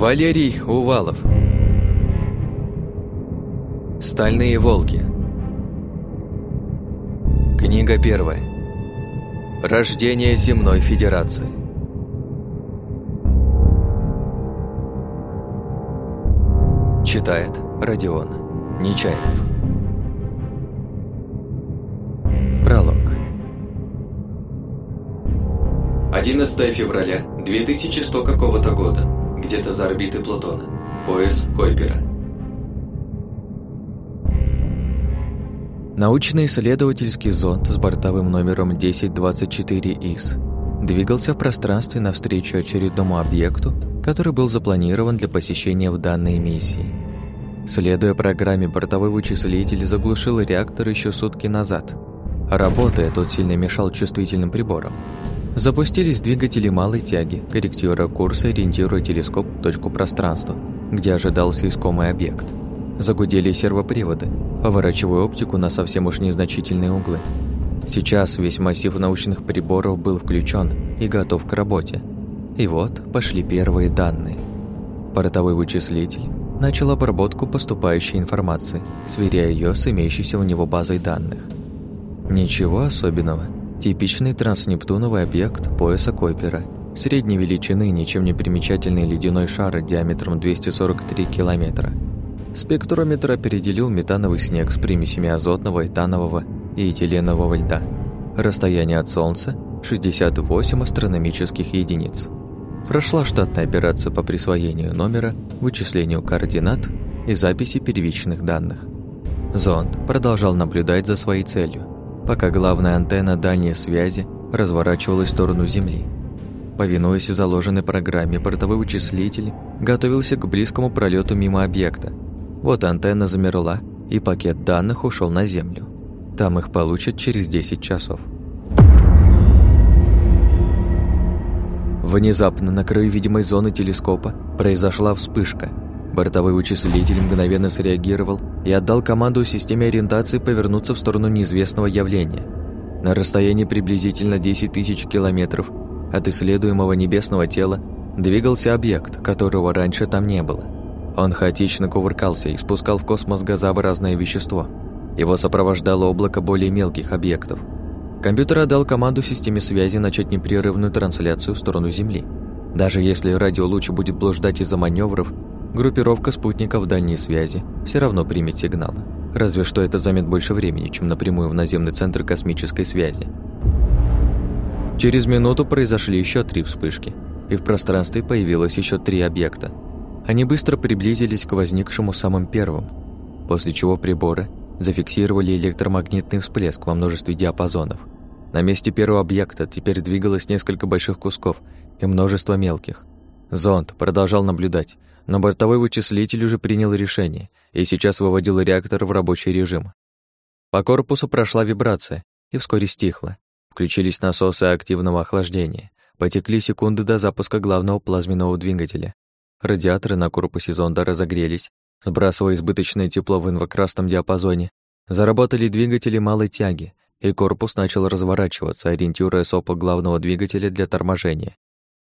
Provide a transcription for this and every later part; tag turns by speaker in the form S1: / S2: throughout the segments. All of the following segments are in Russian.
S1: Валерий Увалов. Стальные волки. Книга первая. Рождение Земной Федерации. Читает Родион Нечаев. Пролог. 11 февраля 2100 какого-то года Где-то за орбитой Плутона Пояс Койпера Научно-исследовательский зонд с бортовым номером 1024ИС двигался в пространстве навстречу очередному объекту, который был запланирован для посещения в данной миссии. Следуя программе, бортовой вычислитель заглушил реактор еще сутки назад. Работая, тот сильно мешал чувствительным приборам. Запустились двигатели малой тяги, корректируя курс и ориентируя телескоп в точку пространства, где ожидался искомый объект. Загудели сервоприводы, поворачивая оптику на совсем уж незначительные углы. Сейчас весь массив научных приборов был включен и готов к работе. И вот пошли первые данные. Портовой вычислитель начал обработку поступающей информации, сверяя ее с имеющейся у него базой данных. Ничего особенного. Типичный транснептуновый объект пояса Койпера. Средней величины, ничем не примечательный ледяной шар диаметром 243 километра – Спектрометр определил метановый снег с примесями азотного, этанового и этиленового льда. Расстояние от Солнца – 68 астрономических единиц. Прошла штатная операция по присвоению номера, вычислению координат и записи первичных данных. Зонд продолжал наблюдать за своей целью, пока главная антенна дальней связи разворачивалась в сторону Земли. Повинуясь заложенной программе, портовой вычислитель готовился к близкому пролету мимо объекта, вот антенна замерла, и пакет данных ушел на Землю. Там их получат через 10 часов. Внезапно на краю видимой зоны телескопа произошла вспышка. Бортовой вычислитель мгновенно среагировал и отдал команду системе ориентации повернуться в сторону неизвестного явления. На расстоянии приблизительно 10 тысяч километров от исследуемого небесного тела двигался объект, которого раньше там не было – он хаотично кувыркался и спускал в космос газообразное вещество. Его сопровождало облако более мелких объектов. Компьютер отдал команду системе связи начать непрерывную трансляцию в сторону Земли. Даже если радиолуч будет блуждать из-за маневров, группировка спутников дальней связи все равно примет сигнал. Разве что это займет больше времени, чем напрямую в наземный центр космической связи. Через минуту произошли еще три вспышки, и в пространстве появилось еще три объекта – они быстро приблизились к возникшему самым первым, после чего приборы зафиксировали электромагнитный всплеск во множестве диапазонов. На месте первого объекта теперь двигалось несколько больших кусков и множество мелких. Зонд продолжал наблюдать, но бортовой вычислитель уже принял решение и сейчас выводил реактор в рабочий режим. По корпусу прошла вибрация и вскоре стихла. Включились насосы активного охлаждения. Потекли секунды до запуска главного плазменного двигателя. Радиаторы на корпусе зонда разогрелись, сбрасывая избыточное тепло в инфракрасном диапазоне. Заработали двигатели малой тяги, и корпус начал разворачиваться, ориентируя сопла главного двигателя для торможения.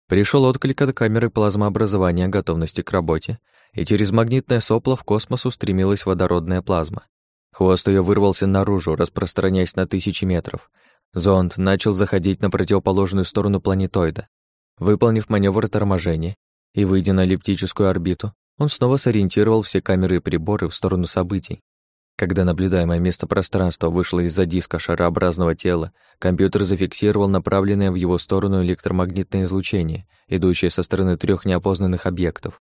S1: Пришел отклик от камеры плазмообразования готовности к работе, и через магнитное сопло в космос устремилась водородная плазма. Хвост ее вырвался наружу, распространяясь на тысячи метров. Зонд начал заходить на противоположную сторону планетоида. Выполнив маневр торможения, и, выйдя на эллиптическую орбиту, он снова сориентировал все камеры и приборы в сторону событий. Когда наблюдаемое место пространства вышло из-за диска шарообразного тела, компьютер зафиксировал направленное в его сторону электромагнитное излучение, идущее со стороны трех неопознанных объектов.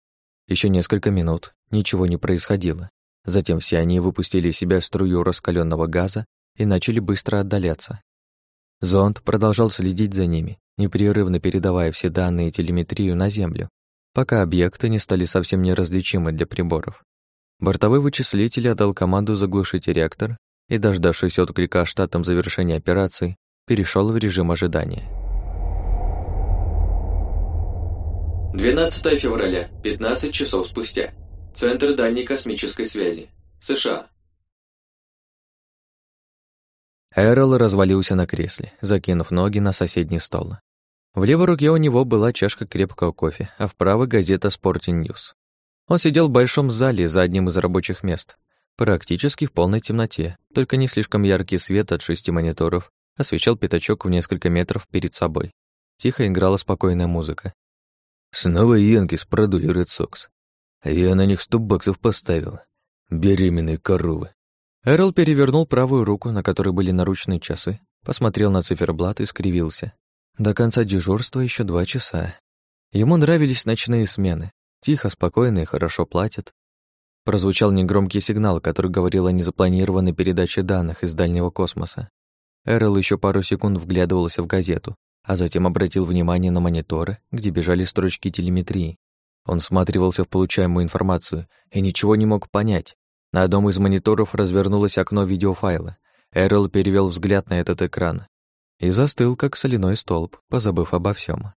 S1: Еще несколько минут ничего не происходило. Затем все они выпустили из себя струю раскаленного газа и начали быстро отдаляться. Зонд продолжал следить за ними, непрерывно передавая все данные и телеметрию на Землю, пока объекты не стали совсем неразличимы для приборов. Бортовой вычислитель отдал команду заглушить реактор и, дождавшись отклика штатом завершения операции, перешел в режим ожидания. 12 февраля, 15 часов спустя. Центр дальней космической связи. США. Эрл развалился на кресле, закинув ноги на соседний стол. В левой руке у него была чашка крепкого кофе, а в правой газета Sporting News. Он сидел в большом зале за одним из рабочих мест, практически в полной темноте, только не слишком яркий свет от шести мониторов освещал пятачок в несколько метров перед собой. Тихо играла спокойная музыка.
S2: Снова Янкис продули Ред Сокс. Я на них сто баксов поставил. Беременные коровы.
S1: Эрл перевернул правую руку, на которой были наручные часы, посмотрел на циферблат и скривился. До конца дежурства еще два часа. Ему нравились ночные смены. Тихо, спокойно и хорошо платят. Прозвучал негромкий сигнал, который говорил о незапланированной передаче данных из дальнего космоса. Эрл еще пару секунд вглядывался в газету, а затем обратил внимание на мониторы, где бежали строчки телеметрии. Он всматривался в получаемую информацию и ничего не мог понять. На одном из мониторов развернулось окно видеофайла. Эрл перевел взгляд на этот экран и застыл, как соляной столб, позабыв обо всем.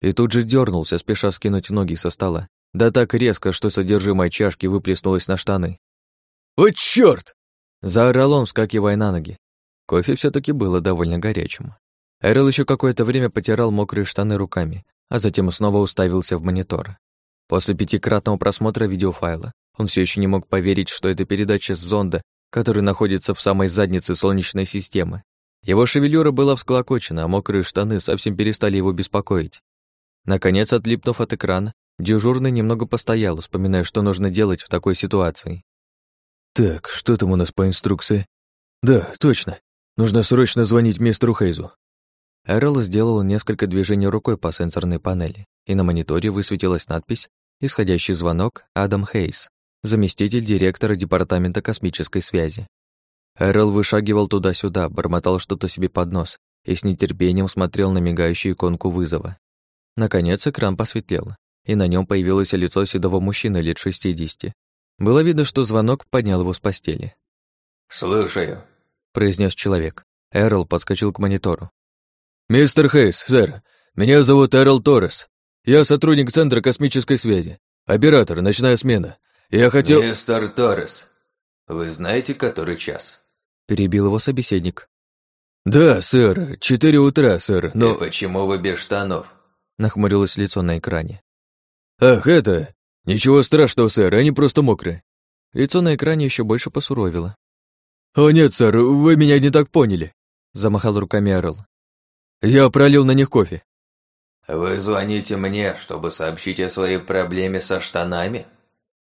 S1: И тут же дернулся, спеша скинуть ноги со стола. Да так резко, что содержимое чашки выплеснулось на штаны.
S2: «О, чёрт!»
S1: Заорал он, вскакивая на ноги. Кофе все таки было довольно горячим. Эрл еще какое-то время потирал мокрые штаны руками, а затем снова уставился в монитор. После пятикратного просмотра видеофайла он все еще не мог поверить, что это передача с зонда, который находится в самой заднице Солнечной системы. Его шевелюра была всклокочена, а мокрые штаны совсем перестали его беспокоить. Наконец, отлипнув от экрана, дежурный немного постоял, вспоминая, что нужно делать в такой ситуации.
S2: «Так, что там у нас по инструкции?» «Да, точно. Нужно срочно звонить мистеру Хейзу».
S1: Эрл сделал несколько движений рукой по сенсорной панели, и на мониторе высветилась надпись «Исходящий звонок Адам Хейс, заместитель директора Департамента космической связи». Эрл вышагивал туда-сюда, бормотал что-то себе под нос и с нетерпением смотрел на мигающую иконку вызова. Наконец экран посветлел, и на нем появилось лицо седого мужчины лет 60. Было видно, что звонок поднял его с постели.
S3: «Слушаю», —
S1: произнес человек. Эрл подскочил к монитору.
S2: «Мистер Хейс, сэр, меня зовут Эрл Торрес. Я сотрудник Центра космической связи. Оператор, ночная смена. Я хотел...»
S3: «Мистер Торрес, вы знаете, который час?»
S1: Перебил его собеседник.
S2: «Да, сэр, четыре утра, сэр, но...»
S3: «И почему вы без штанов?»
S1: Нахмурилось лицо на экране.
S2: «Ах, это... Ничего страшного, сэр, они просто мокрые».
S1: Лицо на экране еще больше посуровило.
S2: «О нет, сэр, вы меня не так поняли», — замахал руками Эрл. «Я пролил на них кофе».
S3: «Вы звоните мне, чтобы сообщить о своей проблеме со штанами?»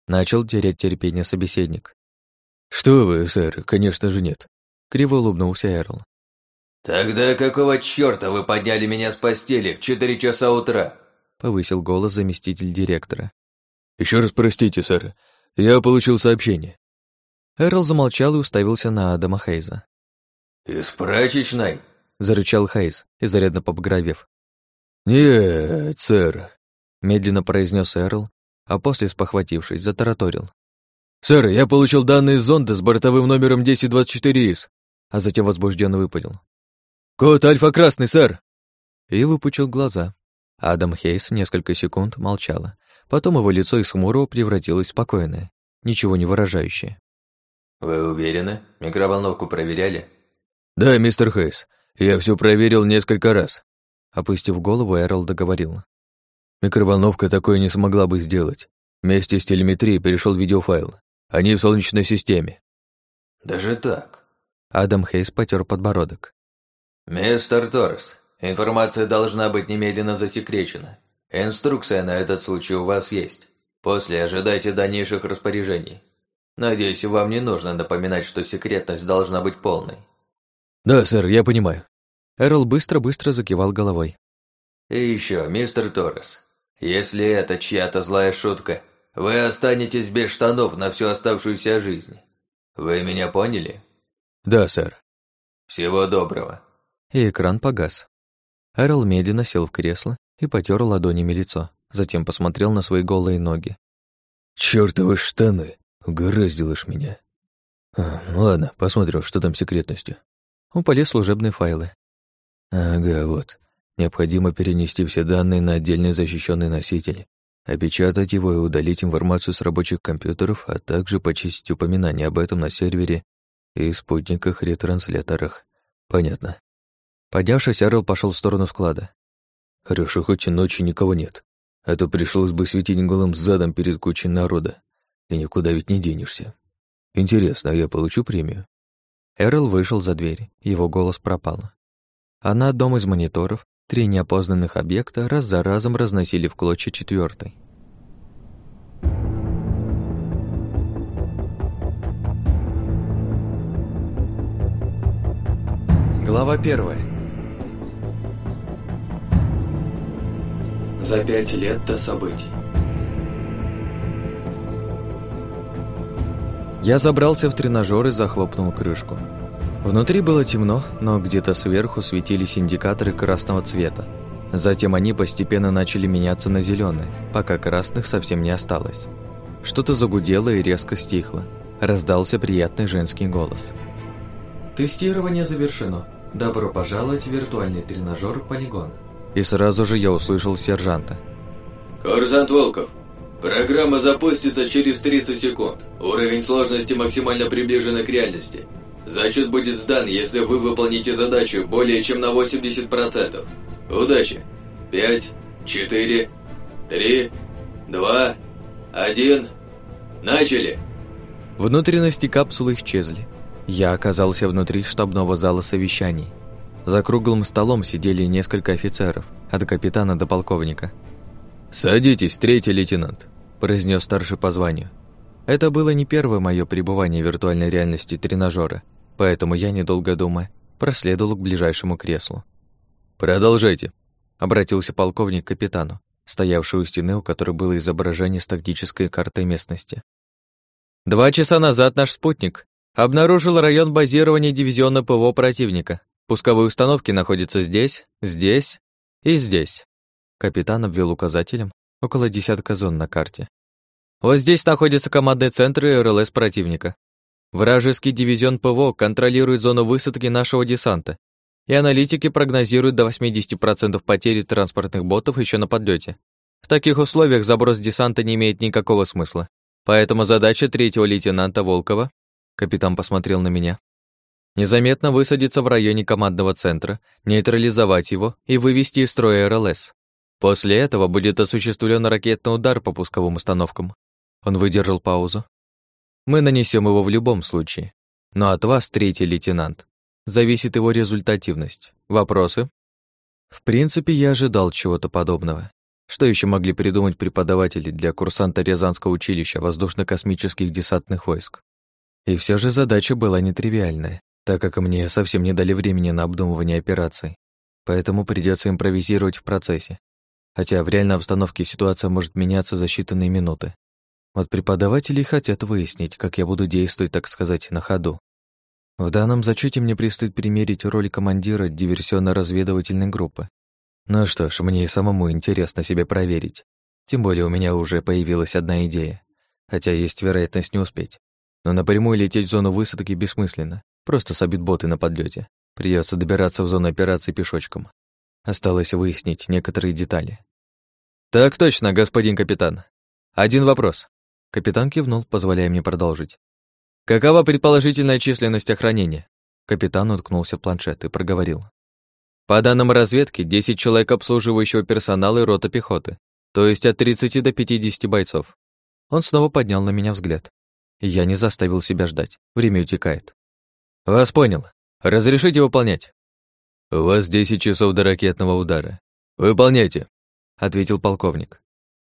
S1: Начал терять терпение собеседник.
S2: «Что вы, сэр, конечно же нет», — криво улыбнулся Эрл.
S3: «Тогда какого чёрта вы подняли меня с постели в четыре часа утра?»
S1: Повысил голос заместитель директора.
S2: Еще раз простите, сэр. Я получил сообщение».
S1: Эрл замолчал и уставился на Адама Хейза.
S3: «Из прачечной?»
S1: — зарычал Хейз, изрядно побагровев.
S2: «Нет, сэр», — медленно произнес Эрл, а после, спохватившись, затараторил. «Сэр, я получил данные из зонда с бортовым номером 1024ИС», а затем возбужденно выпалил. «Код Альфа-Красный, сэр!»
S1: И выпучил глаза. Адам Хейс несколько секунд молчала. Потом его лицо из хмурого превратилось в спокойное, ничего не выражающее.
S3: «Вы уверены? Микроволновку проверяли?»
S2: «Да, мистер Хейс. Я все проверил несколько раз». Опустив голову, Эрл договорил. «Микроволновка такое не смогла бы сделать. Вместе с телеметрией перешел видеофайл. Они в Солнечной системе».
S3: «Даже так?»
S1: Адам Хейс потер подбородок.
S3: «Мистер Торрес, информация должна быть немедленно засекречена. Инструкция на этот случай у вас есть. После ожидайте дальнейших распоряжений. Надеюсь, вам не нужно напоминать, что секретность должна быть полной».
S2: «Да, сэр, я понимаю».
S1: Эрл быстро-быстро закивал головой.
S3: «И еще, мистер Торрес, если это чья-то злая шутка, вы останетесь без штанов на всю оставшуюся жизнь. Вы меня поняли?»
S2: «Да, сэр».
S3: «Всего доброго»
S1: и экран погас. Эрл медленно сел в кресло и потер ладонями лицо, затем посмотрел на свои голые ноги.
S2: «Чёртовы штаны! Угораздило меня!» а, «Ладно, посмотрим, что там с секретностью».
S1: Он полез в служебные файлы.
S2: «Ага, вот. Необходимо перенести все данные на отдельный защищенный носитель, опечатать его и удалить информацию с рабочих компьютеров, а также почистить упоминания об этом на сервере и спутниках-ретрансляторах. Понятно.
S1: Поднявшись, Эрл пошел в сторону склада.
S2: Хорошо, хоть и ночью никого нет. А то пришлось бы светить голым задом перед кучей народа. И никуда ведь не денешься. Интересно, а я получу премию?
S1: Эрл вышел за дверь, его голос пропал. А на одном из мониторов три неопознанных объекта раз за разом разносили в клочья четвертый. Глава первая. За пять лет до событий. Я забрался в тренажер и захлопнул крышку. Внутри было темно, но где-то сверху светились индикаторы красного цвета. Затем они постепенно начали меняться на зеленые, пока красных совсем не осталось. Что-то загудело и резко стихло. Раздался приятный женский голос. Тестирование завершено. Добро пожаловать в виртуальный тренажер «Полигон». И сразу же я услышал сержанта.
S3: «Курсант Волков, Программа запустится через 30 секунд. Уровень сложности максимально приближен к реальности. Зачет будет сдан, если вы выполните задачу более чем на 80%. Удачи! 5, 4, 3, 2, 1. Начали!
S1: Внутренности капсулы исчезли. Я оказался внутри штабного зала совещаний. За круглым столом сидели несколько офицеров, от капитана до полковника.
S2: «Садитесь, третий лейтенант»,
S1: произнес старший по званию. Это было не первое мое пребывание в виртуальной реальности тренажера, поэтому я, недолго думая, проследовал к ближайшему креслу.
S2: «Продолжайте», —
S1: обратился полковник к капитану, стоявший у стены, у которой было изображение с тактической картой местности. «Два часа назад наш спутник обнаружил район базирования дивизиона ПВО противника. Пусковые установки находятся здесь, здесь и здесь». Капитан обвел указателем около десятка зон на карте. Вот здесь находятся командные центры РЛС противника. Вражеский дивизион ПВО контролирует зону высадки нашего десанта, и аналитики прогнозируют до 80% потери транспортных ботов еще на подлете. В таких условиях заброс десанта не имеет никакого смысла. Поэтому задача третьего лейтенанта Волкова, капитан посмотрел на меня, незаметно высадиться в районе командного центра, нейтрализовать его и вывести из строя РЛС. После этого будет осуществлен ракетный удар по пусковым установкам. Он выдержал паузу. Мы нанесем его в любом случае. Но от вас, третий лейтенант, зависит его результативность. Вопросы? В принципе, я ожидал чего-то подобного. Что еще могли придумать преподаватели для курсанта Рязанского училища воздушно-космических десантных войск? И все же задача была нетривиальная, так как мне совсем не дали времени на обдумывание операций. Поэтому придется импровизировать в процессе, хотя в реальной обстановке ситуация может меняться за считанные минуты. Вот преподаватели хотят выяснить, как я буду действовать, так сказать, на ходу. В данном зачете мне предстоит примерить роль командира диверсионно-разведывательной группы. Ну что ж, мне и самому интересно себе проверить. Тем более у меня уже появилась одна идея, хотя есть вероятность не успеть. Но напрямую лететь в зону высадки бессмысленно, просто собит боты на подлете. Придется добираться в зону операции пешочком. Осталось выяснить некоторые детали. «Так точно, господин капитан. Один вопрос». Капитан кивнул, позволяя мне продолжить. «Какова предположительная численность охранения?» Капитан уткнулся в планшет и проговорил. «По данным разведки, 10 человек обслуживающего персонала и рота пехоты, то есть от 30 до 50 бойцов». Он снова поднял на меня взгляд. Я не заставил себя ждать. Время утекает. «Вас понял. Разрешите выполнять?»
S2: «У вас десять часов до ракетного удара. Выполняйте», — ответил полковник.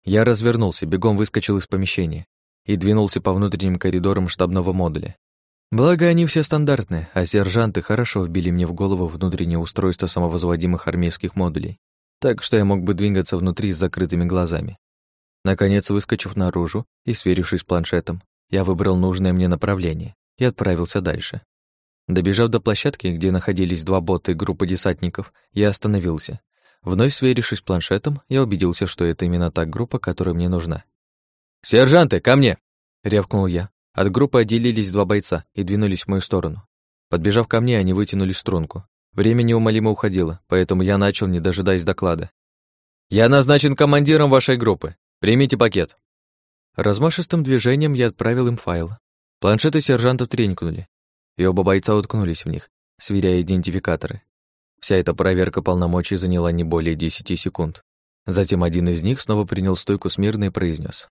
S1: Я развернулся, бегом выскочил из помещения и двинулся по внутренним коридорам штабного модуля. Благо, они все стандартные, а сержанты хорошо вбили мне в голову внутреннее устройство самовозводимых армейских модулей, так что я мог бы двигаться внутри с закрытыми глазами. Наконец, выскочив наружу и сверившись с планшетом, я выбрал нужное мне направление и отправился дальше. Добежав до площадки, где находились два бота и группа десантников, я остановился. Вновь сверившись планшетом, я убедился, что это именно та группа, которая мне нужна. «Сержанты, ко мне!» — рявкнул я. От группы отделились два бойца и двинулись в мою сторону. Подбежав ко мне, они вытянули струнку. Время неумолимо уходило, поэтому я начал, не дожидаясь доклада. «Я назначен командиром вашей группы. Примите пакет». Размашистым движением я отправил им файл. Планшеты сержантов тренькнули, и оба бойца уткнулись в них, сверяя идентификаторы. Вся эта проверка полномочий заняла не более десяти секунд. Затем один из них снова принял стойку смирно и произнес: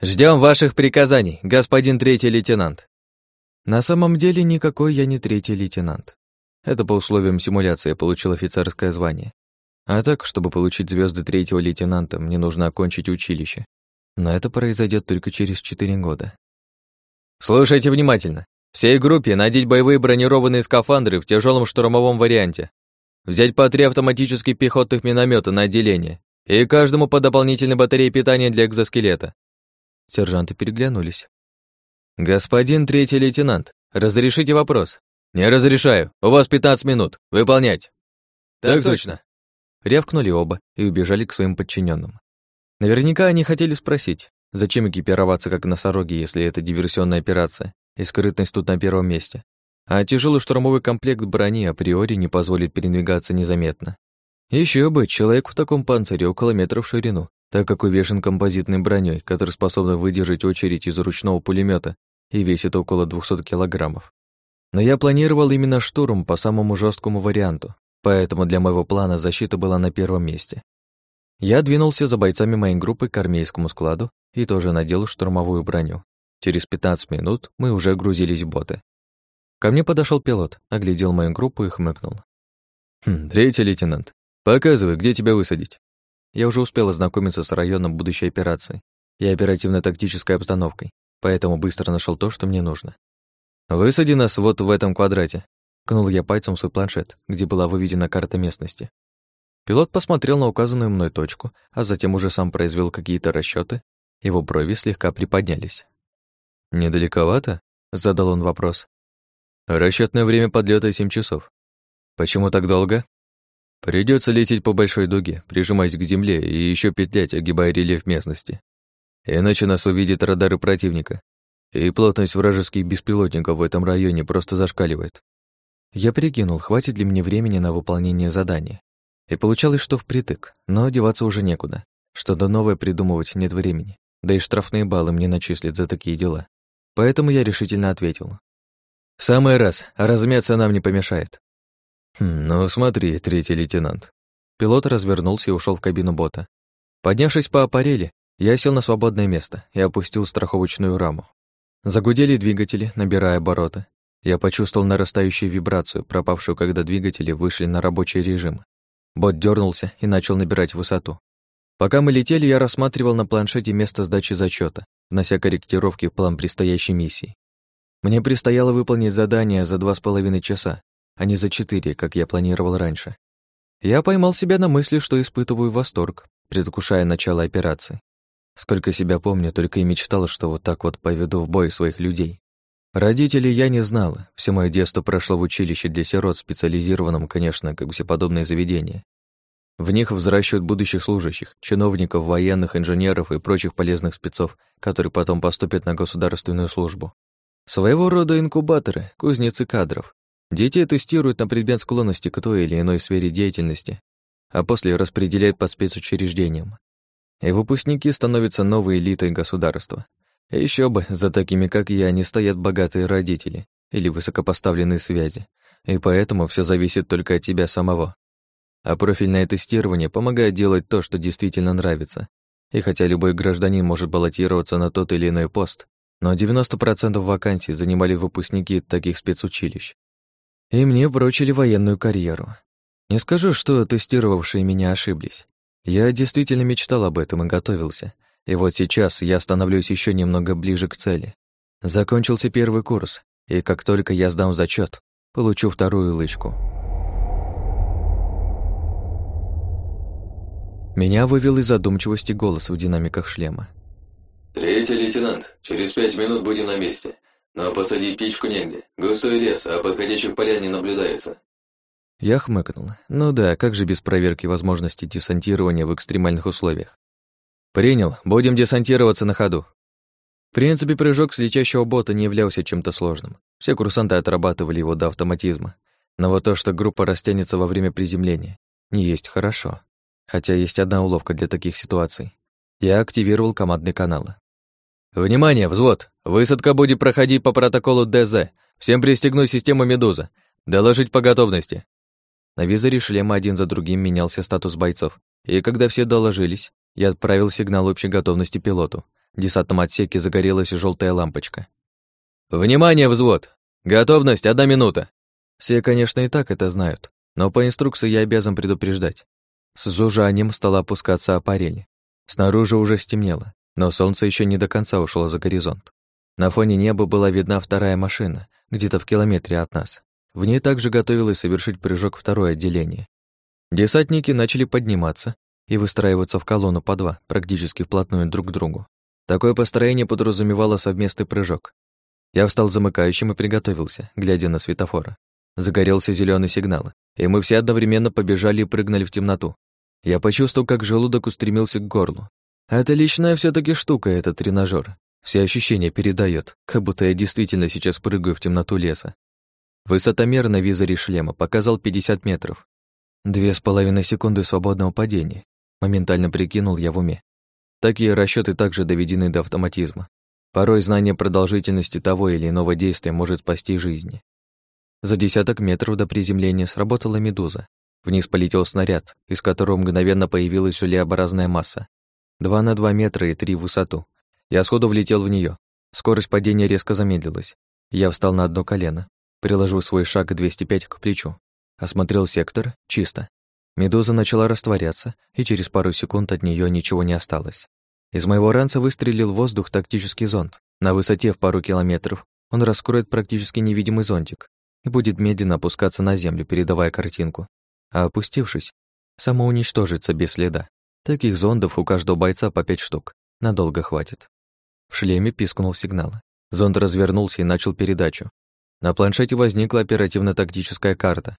S1: Ждем ваших приказаний, господин третий лейтенант. На самом деле никакой я не третий лейтенант. Это по условиям симуляции я получил офицерское звание. А так, чтобы получить звезды третьего лейтенанта, мне нужно окончить училище. Но это произойдет только через четыре года. Слушайте внимательно. Всей группе надеть боевые бронированные скафандры в тяжелом штурмовом варианте. Взять по три автоматических пехотных миномета на отделение и каждому по дополнительной батарее питания для экзоскелета. Сержанты переглянулись. «Господин третий лейтенант, разрешите вопрос?» «Не разрешаю. У вас 15 минут. Выполнять». «Так, так точно». Рявкнули оба и убежали к своим подчиненным. Наверняка они хотели спросить, зачем экипироваться как носороги, если это диверсионная операция, и скрытность тут на первом месте. А тяжелый штурмовой комплект брони априори не позволит передвигаться незаметно. Еще бы, человек в таком панцире около метра в ширину, так как увешан композитной броней, которая способна выдержать очередь из ручного пулемета и весит около 200 килограммов. Но я планировал именно штурм по самому жесткому варианту, поэтому для моего плана защита была на первом месте. Я двинулся за бойцами моей группы к армейскому складу и тоже надел штурмовую броню. Через 15 минут мы уже грузились в боты. Ко мне подошел пилот, оглядел мою группу и хмыкнул. «Хм, третий лейтенант, показывай, где тебя высадить?» Я уже успел ознакомиться с районом будущей операции и оперативно-тактической обстановкой, поэтому быстро нашел то, что мне нужно. «Высади нас вот в этом квадрате», — кнул я пальцем свой планшет, где была выведена карта местности. Пилот посмотрел на указанную мной точку, а затем уже сам произвел какие-то расчеты. Его брови слегка приподнялись. «Недалековато?» — задал он вопрос. Расчетное время подлета 7 часов. Почему так долго? Придется лететь по большой дуге, прижимаясь к земле и еще петлять, огибая рельеф местности. Иначе нас увидят радары противника, и плотность вражеских беспилотников в этом районе просто зашкаливает. Я прикинул, хватит ли мне времени на выполнение задания. И получалось, что впритык, но одеваться уже некуда. Что-то новое придумывать нет времени, да и штрафные баллы мне начислят за такие дела. Поэтому я решительно ответил. «Самый раз, а размяться нам не помешает». Хм, «Ну смотри, третий лейтенант». Пилот развернулся и ушел в кабину бота. Поднявшись по аппарели, я сел на свободное место и опустил страховочную раму. Загудели двигатели, набирая обороты. Я почувствовал нарастающую вибрацию, пропавшую, когда двигатели вышли на рабочий режим. Бот дернулся и начал набирать высоту. Пока мы летели, я рассматривал на планшете место сдачи зачета, внося корректировки в план предстоящей миссии. Мне предстояло выполнить задание за два с половиной часа, а не за четыре, как я планировал раньше. Я поймал себя на мысли, что испытываю восторг, предвкушая начало операции. Сколько себя помню, только и мечтала, что вот так вот поведу в бой своих людей. Родителей я не знала, все мое детство прошло в училище для сирот, специализированном, конечно, как все подобные заведения. В них взращивают будущих служащих, чиновников, военных, инженеров и прочих полезных спецов, которые потом поступят на государственную службу. Своего рода инкубаторы, кузницы кадров, Детей тестируют на предмет склонности к той или иной сфере деятельности, а после распределяют по спецучреждениям. И выпускники становятся новой элитой государства. Еще бы, за такими, как я, не стоят богатые родители или высокопоставленные связи, и поэтому все зависит только от тебя самого. А профильное тестирование помогает делать то, что действительно нравится. И хотя любой гражданин может баллотироваться на тот или иной пост, но 90% вакансий занимали выпускники таких спецучилищ. И мне бросили военную карьеру. Не скажу, что тестировавшие меня ошиблись. Я действительно мечтал об этом и готовился. И вот сейчас я становлюсь еще немного ближе к цели. Закончился первый курс, и как только я сдам зачет, получу вторую лычку. Меня вывел из задумчивости голос в динамиках шлема.
S3: «Третий лейтенант, через пять минут будем на месте. Но посадить птичку негде. Густой лес, а подходящих полян не наблюдается.
S1: Я хмыкнул. Ну да, как же без проверки возможности десантирования в экстремальных условиях? Принял, будем десантироваться на ходу. В принципе, прыжок с летящего бота не являлся чем-то сложным. Все курсанты отрабатывали его до автоматизма. Но вот то, что группа растянется во время приземления, не есть хорошо. Хотя есть одна уловка для таких ситуаций. Я активировал командный канал. «Внимание, взвод! Высадка будет проходить по протоколу ДЗ. Всем пристегнуть систему «Медуза». Доложить по готовности». На визоре шлема один за другим менялся статус бойцов, и когда все доложились, я отправил сигнал общей готовности пилоту. В десантном отсеке загорелась желтая лампочка. «Внимание, взвод! Готовность, одна минута!» Все, конечно, и так это знают, но по инструкции я обязан предупреждать. С зужанием стала опускаться аппарель. Снаружи уже стемнело, но солнце еще не до конца ушло за горизонт. На фоне неба была видна вторая машина, где-то в километре от нас. В ней также готовилось совершить прыжок второе отделение. Десантники начали подниматься и выстраиваться в колонну по два, практически вплотную друг к другу. Такое построение подразумевало совместный прыжок. Я встал замыкающим и приготовился, глядя на светофоры. Загорелся зеленый сигнал, и мы все одновременно побежали и прыгнули в темноту. Я почувствовал, как желудок устремился к горлу. Это личная все таки штука, этот тренажер. Все ощущения передает, как будто я действительно сейчас прыгаю в темноту леса. Высотомер на визоре шлема показал 50 метров. Две с половиной секунды свободного падения. Моментально прикинул я в уме. Такие расчеты также доведены до автоматизма. Порой знание продолжительности того или иного действия может спасти жизни. За десяток метров до приземления сработала медуза. Вниз полетел снаряд, из которого мгновенно появилась желеобразная масса. Два на два метра и три в высоту. Я сходу влетел в нее. Скорость падения резко замедлилась. Я встал на одно колено, приложил свой шаг 205 к плечу. Осмотрел сектор, чисто. Медуза начала растворяться, и через пару секунд от нее ничего не осталось. Из моего ранца выстрелил воздух тактический зонд. На высоте в пару километров он раскроет практически невидимый зонтик и будет медленно опускаться на землю, передавая картинку. А опустившись, самоуничтожится без следа. Таких зондов у каждого бойца по пять штук. Надолго хватит. В шлеме пискнул сигнал. Зонд развернулся и начал передачу. На планшете возникла оперативно-тактическая карта.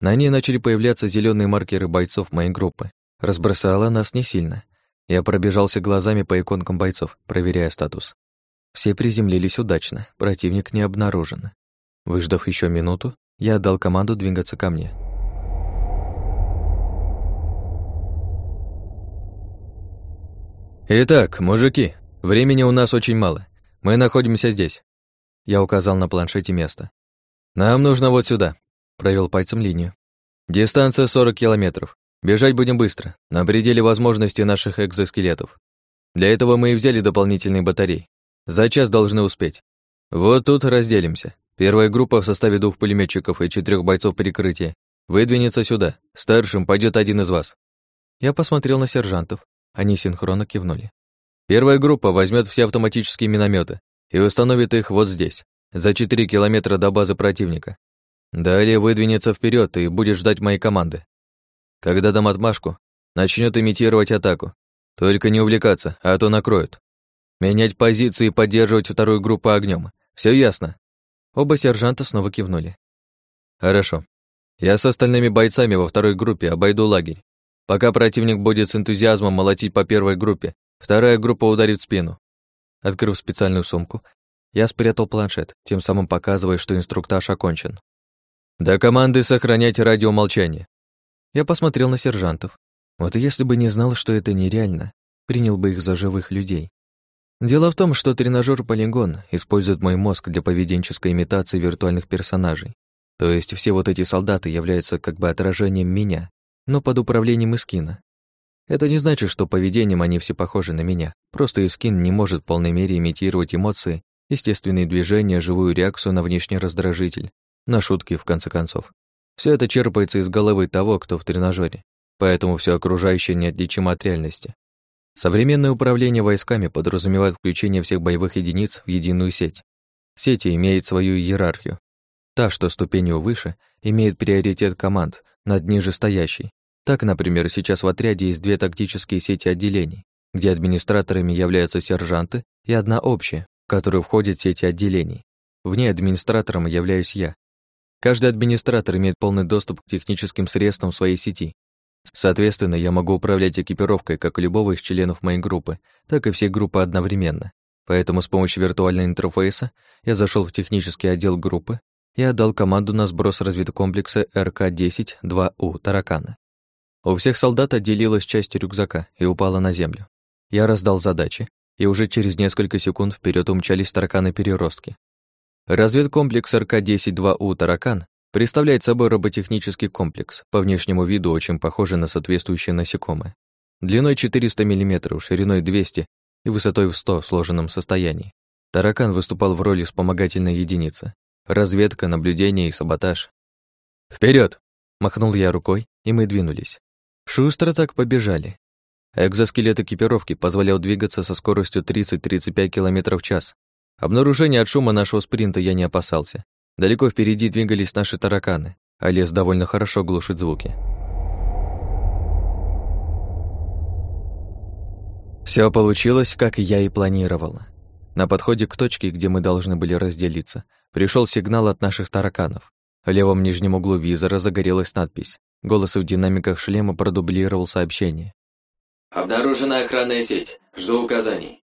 S1: На ней начали появляться зеленые маркеры бойцов моей группы. Разбросала нас не сильно. Я пробежался глазами по иконкам бойцов, проверяя статус. Все приземлились удачно, противник не обнаружен. Выждав еще минуту, я отдал команду двигаться ко мне. «Итак, мужики, времени у нас очень мало. Мы находимся здесь». Я указал на планшете место. «Нам нужно вот сюда», — провел пальцем линию. «Дистанция 40 километров. Бежать будем быстро, на пределе возможностей наших экзоскелетов. Для этого мы и взяли дополнительные батареи. За час должны успеть. Вот тут разделимся. Первая группа в составе двух пулеметчиков и четырех бойцов прикрытия выдвинется сюда. Старшим пойдет один из вас. Я посмотрел на сержантов. Они синхронно кивнули. Первая группа возьмет все автоматические минометы и установит их вот здесь, за 4 километра до базы противника. Далее выдвинется вперед и будет ждать моей команды. Когда дам отмашку, начнет имитировать атаку. Только не увлекаться, а то накроют. Менять позицию и поддерживать вторую группу огнем. Все ясно. Оба сержанта снова кивнули. Хорошо. Я с остальными бойцами во второй группе обойду лагерь. Пока противник будет с энтузиазмом молотить по первой группе, вторая группа ударит в спину. Открыв специальную сумку, я спрятал планшет, тем самым показывая, что инструктаж окончен. До команды сохранять радиомолчание. Я посмотрел на сержантов. Вот если бы не знал, что это нереально, принял бы их за живых людей. Дело в том, что тренажер Полигон использует мой мозг для поведенческой имитации виртуальных персонажей. То есть все вот эти солдаты являются как бы отражением меня, но под управлением Искина. Это не значит, что поведением они все похожи на меня. Просто Искин не может в полной мере имитировать эмоции, естественные движения, живую реакцию на внешний раздражитель, на шутки, в конце концов. Все это черпается из головы того, кто в тренажере, поэтому все окружающее неотличимо от реальности. Современное управление войсками подразумевает включение всех боевых единиц в единую сеть. Сети имеет свою иерархию. Та, что ступенью выше, имеет приоритет команд над нижестоящей. Так, например, сейчас в отряде есть две тактические сети отделений, где администраторами являются сержанты и одна общая, в которую входят сети отделений. В ней администратором являюсь я. Каждый администратор имеет полный доступ к техническим средствам своей сети. Соответственно, я могу управлять экипировкой как любого из членов моей группы, так и всей группы одновременно. Поэтому с помощью виртуального интерфейса я зашел в технический отдел группы и отдал команду на сброс разведкомплекса РК-10-2У «Таракана». У всех солдат отделилась часть рюкзака и упала на землю. Я раздал задачи, и уже через несколько секунд вперед умчались тараканы-переростки. Разведкомплекс РК-10-2У «Таракан» Представляет собой роботехнический комплекс, по внешнему виду очень похожий на соответствующее насекомое. Длиной 400 мм, шириной 200 и высотой в 100 в сложенном состоянии. Таракан выступал в роли вспомогательной единицы. Разведка, наблюдение и саботаж. Вперед! махнул я рукой, и мы двинулись. Шустро так побежали. Экзоскелет экипировки позволял двигаться со скоростью 30-35 км в час. Обнаружения от шума нашего спринта я не опасался. Далеко впереди двигались наши тараканы, а лес довольно хорошо глушит звуки. Все получилось, как я и планировала. На подходе к точке, где мы должны были разделиться, пришел сигнал от наших тараканов. В левом нижнем углу визора загорелась надпись. Голос в динамиках шлема продублировал сообщение.
S3: «Обнаружена охранная сеть. Жду указаний».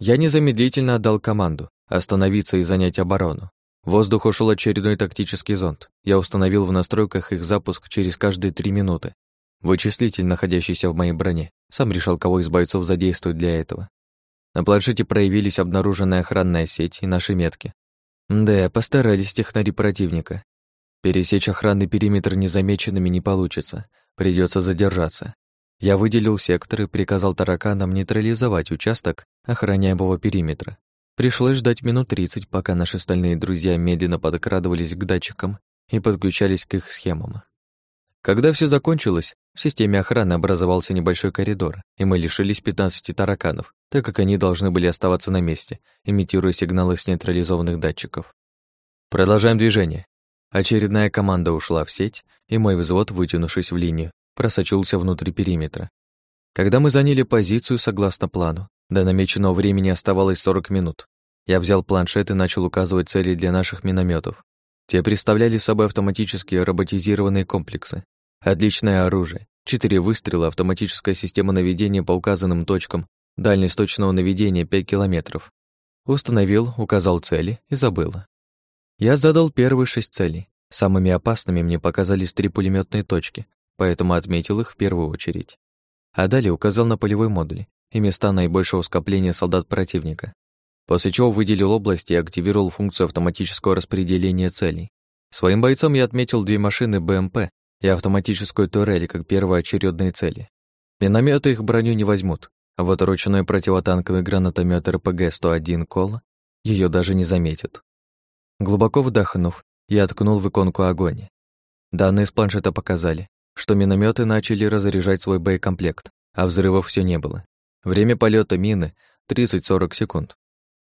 S1: Я незамедлительно отдал команду остановиться и занять оборону. В воздух ушел очередной тактический зонд. Я установил в настройках их запуск через каждые три минуты. Вычислитель, находящийся в моей броне, сам решал, кого из бойцов задействовать для этого. На планшете проявились обнаруженная охранная сеть и наши метки. Да, постарались технари противника. Пересечь охранный периметр незамеченными не получится, придется задержаться. Я выделил сектор и приказал тараканам нейтрализовать участок охраняемого периметра. Пришлось ждать минут тридцать, пока наши стальные друзья медленно подкрадывались к датчикам и подключались к их схемам. Когда все закончилось, в системе охраны образовался небольшой коридор, и мы лишились 15 тараканов, так как они должны были оставаться на месте, имитируя сигналы с нейтрализованных датчиков. Продолжаем движение. Очередная команда ушла в сеть, и мой взвод, вытянувшись в линию, просочился внутрь периметра. Когда мы заняли позицию согласно плану, до намеченного времени оставалось 40 минут. Я взял планшет и начал указывать цели для наших минометов. Те представляли собой автоматические роботизированные комплексы. Отличное оружие. Четыре выстрела, автоматическая система наведения по указанным точкам, дальность точного наведения 5 километров. Установил, указал цели и забыл. Я задал первые шесть целей. Самыми опасными мне показались три пулеметные точки, поэтому отметил их в первую очередь. А далее указал на полевой модуль и места наибольшего скопления солдат противника. После чего выделил область и активировал функцию автоматического распределения целей. Своим бойцам я отметил две машины БМП и автоматическую турель как первоочередные цели. Минометы их броню не возьмут, а вот ручной противотанковый гранатомет РПГ-101 «Кола» ее даже не заметит. Глубоко вдохнув, я ткнул в иконку огонь. Данные с планшета показали, что минометы начали разряжать свой боекомплект, а взрывов все не было. Время полета мины 30-40 секунд.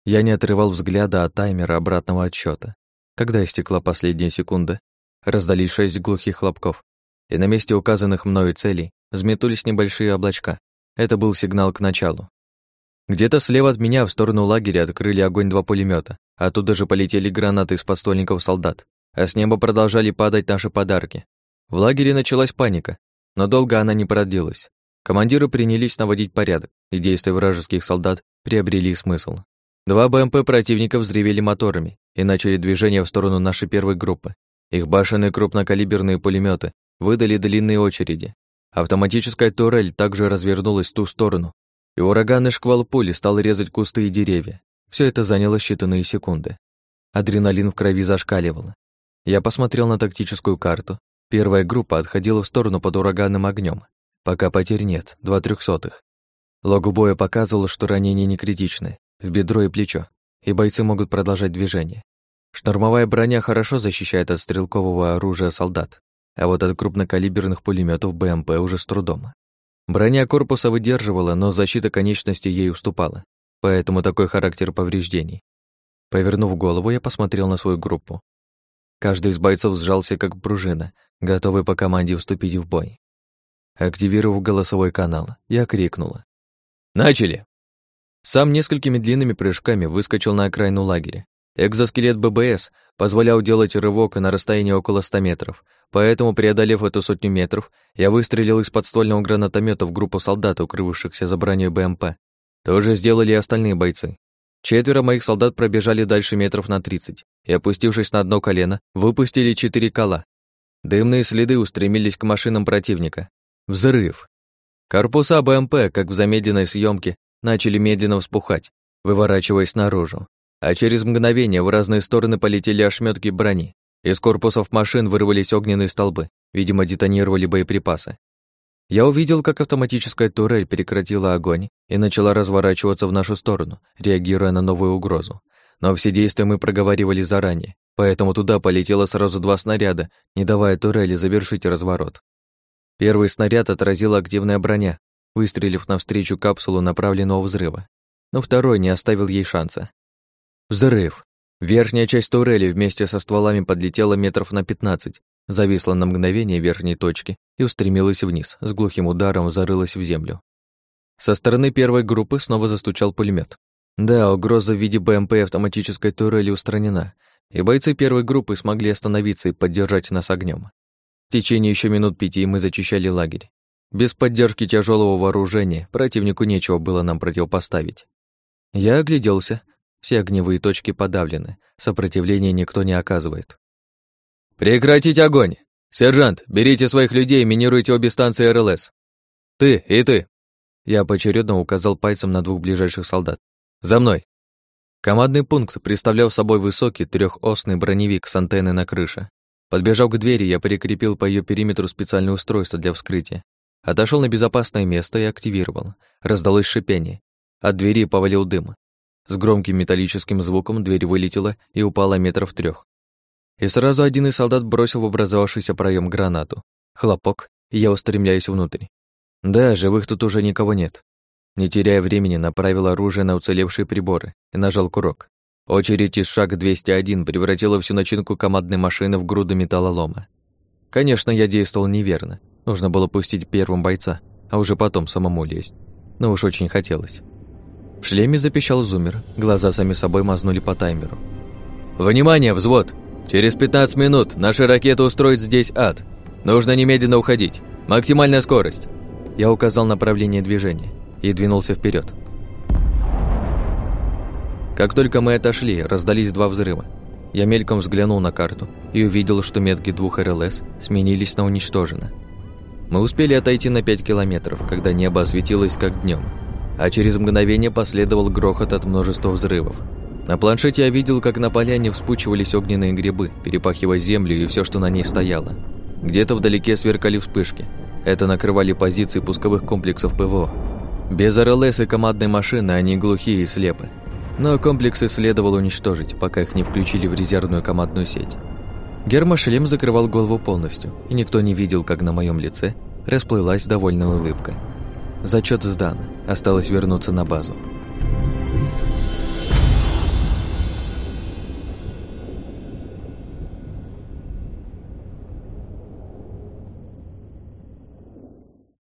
S1: Я не отрывал взгляда от таймера обратного отсчета. Когда истекла последняя секунда, раздались шесть глухих хлопков, и на месте указанных мною целей взметулись небольшие облачка. Это был сигнал к началу. Где-то слева от меня в сторону лагеря открыли огонь два пулемета, оттуда же полетели гранаты из подствольников солдат, а с неба продолжали падать наши подарки. В лагере началась паника, но долго она не продлилась. Командиры принялись наводить порядок, и действия вражеских солдат приобрели смысл. Два БМП противника взревели моторами и начали движение в сторону нашей первой группы. Их башенные крупнокалиберные пулеметы выдали длинные очереди. Автоматическая турель также развернулась в ту сторону, и ураганный шквал пули стал резать кусты и деревья. Все это заняло считанные секунды. Адреналин в крови зашкаливал. Я посмотрел на тактическую карту. Первая группа отходила в сторону под ураганным огнем. Пока потерь нет, два трехсотых. Логу боя показывало, что ранения не критичны, в бедро и плечо, и бойцы могут продолжать движение. Штурмовая броня хорошо защищает от стрелкового оружия солдат, а вот от крупнокалиберных пулеметов БМП уже с трудом. Броня корпуса выдерживала, но защита конечности ей уступала, поэтому такой характер повреждений. Повернув голову, я посмотрел на свою группу. Каждый из бойцов сжался как пружина, готовый по команде вступить в бой. Активировав голосовой канал, я крикнула. «Начали!» Сам несколькими длинными прыжками выскочил на окраину лагеря. Экзоскелет ББС позволял делать рывок на расстоянии около 100 метров, поэтому, преодолев эту сотню метров, я выстрелил из подствольного гранатомета в группу солдат, укрывшихся за броней БМП. То же сделали и остальные бойцы. Четверо моих солдат пробежали дальше метров на 30 и, опустившись на одно колено, выпустили четыре кола. Дымные следы устремились к машинам противника. Взрыв. Корпуса БМП, как в замедленной съемке, начали медленно вспухать, выворачиваясь наружу. А через мгновение в разные стороны полетели ошметки брони. Из корпусов машин вырвались огненные столбы, видимо, детонировали боеприпасы. Я увидел, как автоматическая турель прекратила огонь и начала разворачиваться в нашу сторону, реагируя на новую угрозу. Но все действия мы проговаривали заранее, поэтому туда полетело сразу два снаряда, не давая турели завершить разворот. Первый снаряд отразила активная броня, выстрелив навстречу капсулу направленного взрыва, но второй не оставил ей шанса. Взрыв. Верхняя часть турели вместе со стволами подлетела метров на 15, зависла на мгновение верхней точке и устремилась вниз, с глухим ударом зарылась в землю. Со стороны первой группы снова застучал пулемет. Да, угроза в виде БМП автоматической турели устранена, и бойцы первой группы смогли остановиться и поддержать нас огнем. В течение еще минут пяти мы зачищали лагерь. Без поддержки тяжелого вооружения противнику нечего было нам противопоставить. Я огляделся. Все огневые точки подавлены, сопротивления никто не оказывает. «Прекратить огонь! Сержант, берите своих людей и минируйте обе станции РЛС. Ты и ты!» Я поочередно указал пальцем на двух ближайших солдат. «За мной!» Командный пункт представлял собой высокий трехосный броневик с антенной на крыше. Подбежав к двери, я прикрепил по ее периметру специальное устройство для вскрытия. Отошел на безопасное место и активировал. Раздалось шипение. От двери повалил дым. С громким металлическим звуком дверь вылетела и упала метров трех. И сразу один из солдат бросил в образовавшийся проем гранату. Хлопок, и я устремляюсь внутрь. Да, живых тут уже никого нет. Не теряя времени, направил оружие на уцелевшие приборы и нажал курок. Очередь из шаг 201 превратила всю начинку командной машины в груду металлолома. Конечно, я действовал неверно. Нужно было пустить первым бойца, а уже потом самому лезть. Но уж очень хотелось. В шлеме запищал зумер, глаза сами собой мазнули по таймеру. «Внимание, взвод! Через 15 минут наши ракеты устроят здесь ад. Нужно немедленно уходить. Максимальная скорость!» Я указал направление движения и двинулся вперед. Как только мы отошли, раздались два взрыва. Я мельком взглянул на карту и увидел, что метки двух РЛС сменились на уничтожено. Мы успели отойти на 5 километров, когда небо осветилось как днем, а через мгновение последовал грохот от множества взрывов. На планшете я видел, как на поляне вспучивались огненные грибы, перепахивая землю и все, что на ней стояло. Где-то вдалеке сверкали вспышки. Это накрывали позиции пусковых комплексов ПВО. Без РЛС и командной машины они глухие и слепы. Но комплексы следовало уничтожить, пока их не включили в резервную командную сеть. Гермошлем закрывал голову полностью, и никто не видел, как на моем лице расплылась довольная улыбка. Зачет сдан, осталось вернуться на базу.